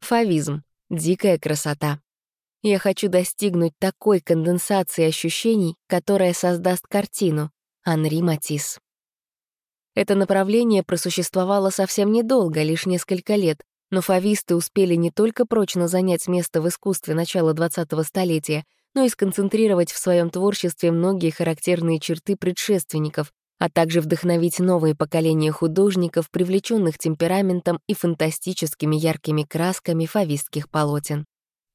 Фавизм — дикая красота. Я хочу достигнуть такой конденсации ощущений, которая создаст картину. Анри Матис. Это направление просуществовало совсем недолго, лишь несколько лет, но фависты успели не только прочно занять место в искусстве начала 20-го столетия, но и сконцентрировать в своем творчестве многие характерные черты предшественников, а также вдохновить новые поколения художников, привлеченных темпераментом и фантастическими яркими красками фавистских полотен.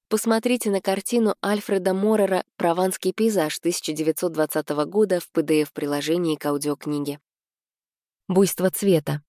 Посмотрите на картину Альфреда Морера «Прованский пейзаж» 1920 года в PDF-приложении к аудиокниге. Буйство цвета.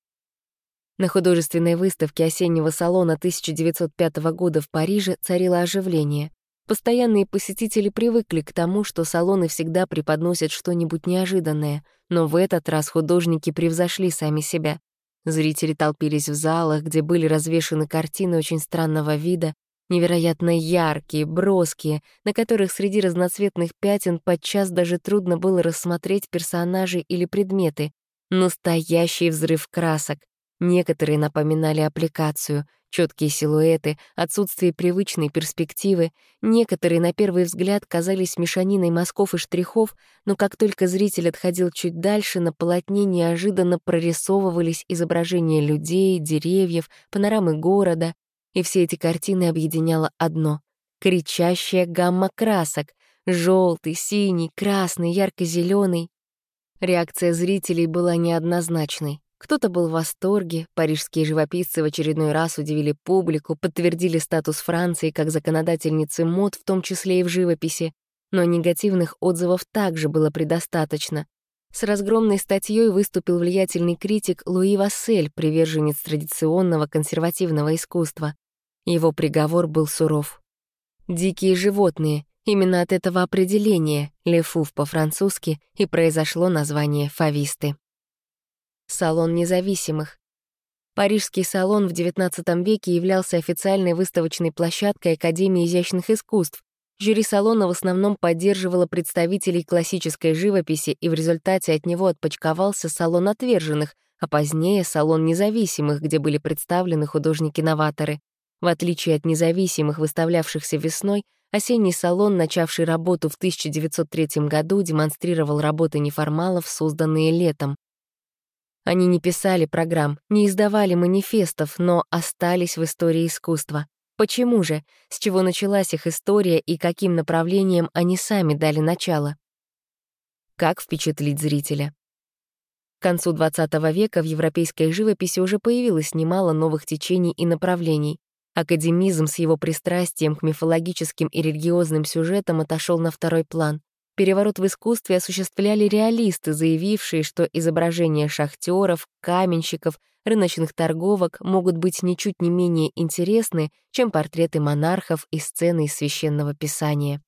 На художественной выставке осеннего салона 1905 года в Париже царило оживление. Постоянные посетители привыкли к тому, что салоны всегда преподносят что-нибудь неожиданное, но в этот раз художники превзошли сами себя. Зрители толпились в залах, где были развешаны картины очень странного вида, невероятно яркие, броские, на которых среди разноцветных пятен подчас даже трудно было рассмотреть персонажей или предметы. Настоящий взрыв красок. Некоторые напоминали аппликацию, четкие силуэты, отсутствие привычной перспективы. Некоторые, на первый взгляд, казались мешаниной мазков и штрихов, но как только зритель отходил чуть дальше, на полотне неожиданно прорисовывались изображения людей, деревьев, панорамы города. И все эти картины объединяло одно — кричащая гамма красок — желтый, синий, красный, ярко зеленый Реакция зрителей была неоднозначной. Кто-то был в восторге, парижские живописцы в очередной раз удивили публику, подтвердили статус Франции как законодательницы мод, в том числе и в живописи. Но негативных отзывов также было предостаточно. С разгромной статьей выступил влиятельный критик Луи Вассель, приверженец традиционного консервативного искусства. Его приговор был суров. «Дикие животные, Именно от этого определения «лефув» по-французски и произошло название «фависты». Салон независимых. Парижский салон в XIX веке являлся официальной выставочной площадкой Академии изящных искусств. Жюри салона в основном поддерживало представителей классической живописи, и в результате от него отпочковался салон отверженных, а позднее — салон независимых, где были представлены художники-новаторы. В отличие от независимых, выставлявшихся весной, Осенний салон, начавший работу в 1903 году, демонстрировал работы неформалов, созданные летом. Они не писали программ, не издавали манифестов, но остались в истории искусства. Почему же? С чего началась их история и каким направлением они сами дали начало? Как впечатлить зрителя? К концу XX века в европейской живописи уже появилось немало новых течений и направлений. Академизм с его пристрастием к мифологическим и религиозным сюжетам отошел на второй план. Переворот в искусстве осуществляли реалисты, заявившие, что изображения шахтеров, каменщиков, рыночных торговок могут быть ничуть не менее интересны, чем портреты монархов и сцены из священного писания.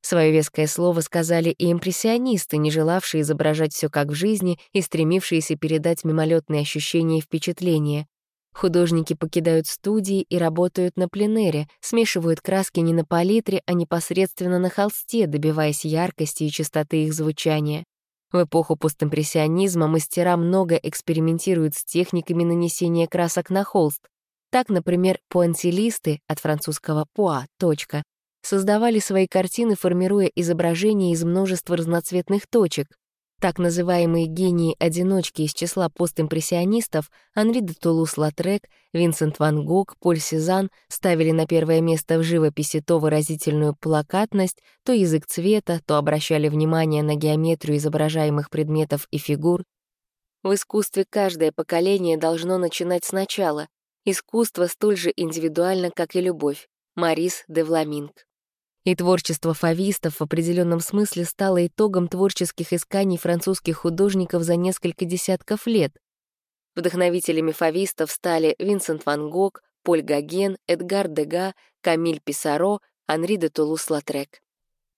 Свое веское слово сказали и импрессионисты, не желавшие изображать все как в жизни и стремившиеся передать мимолетные ощущения и впечатления. Художники покидают студии и работают на пленэре, смешивают краски не на палитре, а непосредственно на холсте, добиваясь яркости и чистоты их звучания. В эпоху постимпрессионизма мастера много экспериментируют с техниками нанесения красок на холст. Так, например, пуантилисты, от французского «пуа» — точка, создавали свои картины, формируя изображения из множества разноцветных точек. Так называемые гении-одиночки из числа постимпрессионистов Анри де Тулус-Латрек, Винсент Ван Гог, Поль Сезанн ставили на первое место в живописи то выразительную плакатность, то язык цвета, то обращали внимание на геометрию изображаемых предметов и фигур. В искусстве каждое поколение должно начинать сначала. Искусство столь же индивидуально, как и любовь. Морис де Вламинк. И творчество фавистов в определенном смысле стало итогом творческих исканий французских художников за несколько десятков лет. Вдохновителями фавистов стали Винсент Ван Гог, Поль Гоген, Эдгар Дега, Камиль Писсарро, Анри де Тулус-Латрек.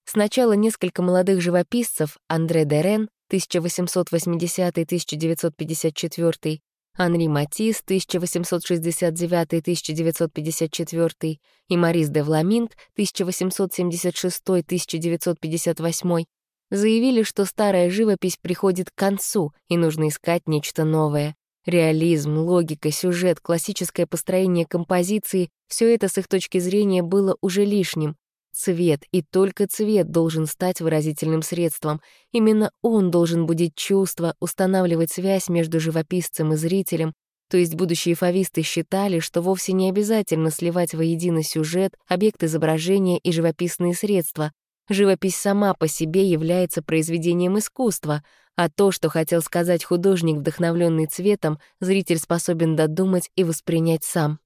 Сначала несколько молодых живописцев Андре Дерен 1880-1954, Анри Матис 1869-1954 и Марис де Вламинг 1876-1958 заявили, что старая живопись приходит к концу и нужно искать нечто новое. Реализм, логика, сюжет, классическое построение композиции — все это с их точки зрения было уже лишним. Цвет, и только цвет должен стать выразительным средством. Именно он должен будить чувства, устанавливать связь между живописцем и зрителем, то есть будущие фависты считали, что вовсе не обязательно сливать воедино сюжет, объект изображения и живописные средства. Живопись сама по себе является произведением искусства, а то, что хотел сказать художник, вдохновленный цветом, зритель способен додумать и воспринять сам.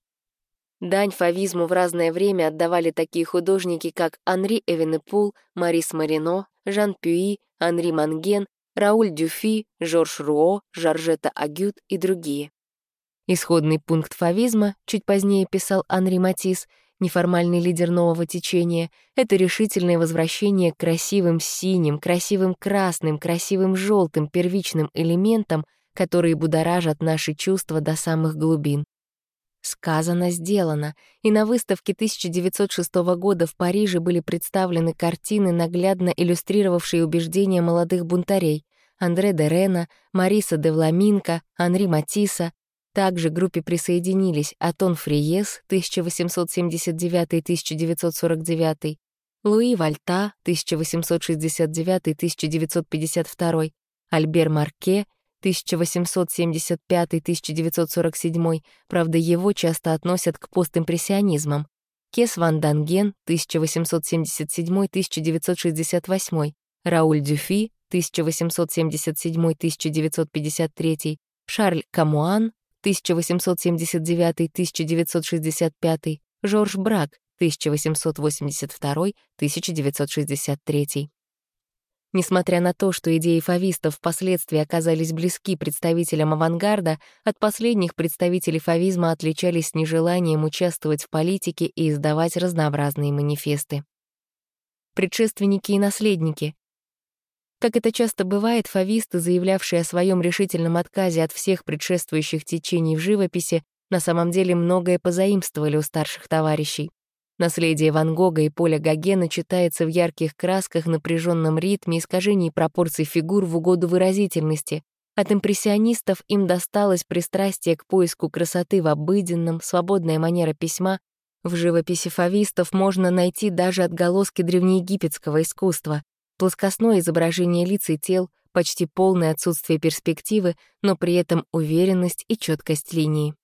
Дань фавизму в разное время отдавали такие художники, как Анри Эвенепул, Марис Марино, Жан Пюи, Анри Манген, Рауль Дюфи, Жорж Руо, Жоржета Агют и другие. Исходный пункт фавизма, чуть позднее писал Анри Матис, неформальный лидер нового течения, это решительное возвращение к красивым синим, красивым красным, красивым желтым первичным элементам, которые будоражат наши чувства до самых глубин. Сказано, сделано, и на выставке 1906 года в Париже были представлены картины, наглядно иллюстрировавшие убеждения молодых бунтарей. Андре де Рена, Мариса де Вламинко, Анри Матисса, также группе присоединились Атон Фриес 1879-1949, Луи Вальта 1869-1952, Альбер Марке 1875-1947, правда, его часто относят к постимпрессионизмам, Кес Ван Данген 1877-1968, Рауль Дюфи 1877-1953, Шарль Камуан 1879-1965, Жорж Брак, 1882-1963. Несмотря на то, что идеи фавистов впоследствии оказались близки представителям авангарда, от последних представителей фавизма отличались нежеланием участвовать в политике и издавать разнообразные манифесты. Предшественники и наследники. Как это часто бывает, фависты, заявлявшие о своем решительном отказе от всех предшествующих течений в живописи, на самом деле многое позаимствовали у старших товарищей. Наследие Ван Гога и Поля Гогена читается в ярких красках, напряженном ритме, искажении пропорций фигур в угоду выразительности. От импрессионистов им досталось пристрастие к поиску красоты в обыденном, свободная манера письма. В живописи фавистов можно найти даже отголоски древнеегипетского искусства плоскостное изображение лиц и тел, почти полное отсутствие перспективы, но при этом уверенность и четкость линии.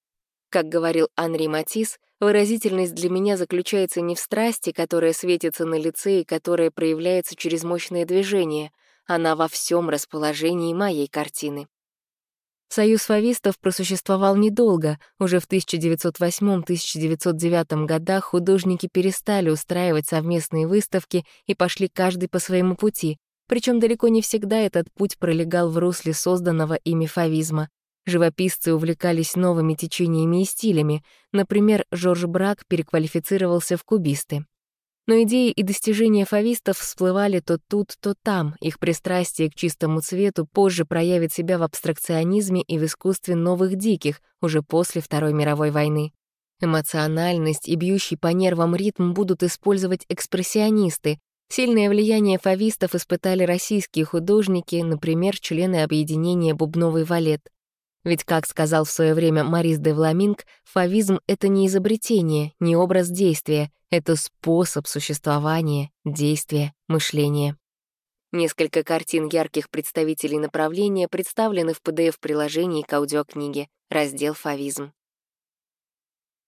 Как говорил Анри Матис, выразительность для меня заключается не в страсти, которая светится на лице и которая проявляется через мощное движение, она во всем расположении моей картины. Союз фавистов просуществовал недолго. Уже в 1908-1909 годах художники перестали устраивать совместные выставки и пошли каждый по своему пути. Причем далеко не всегда этот путь пролегал в русле созданного ими фавизма. Живописцы увлекались новыми течениями и стилями. Например, Жорж Брак переквалифицировался в кубисты. Но идеи и достижения фавистов всплывали то тут, то там. Их пристрастие к чистому цвету позже проявит себя в абстракционизме и в искусстве новых диких, уже после Второй мировой войны. Эмоциональность и бьющий по нервам ритм будут использовать экспрессионисты. Сильное влияние фавистов испытали российские художники, например, члены объединения «Бубновый валет». Ведь, как сказал в свое время Марис де Вламинг, фавизм — это не изобретение, не образ действия, это способ существования, действия, мышления. Несколько картин ярких представителей направления представлены в PDF-приложении к аудиокниге, раздел «Фавизм».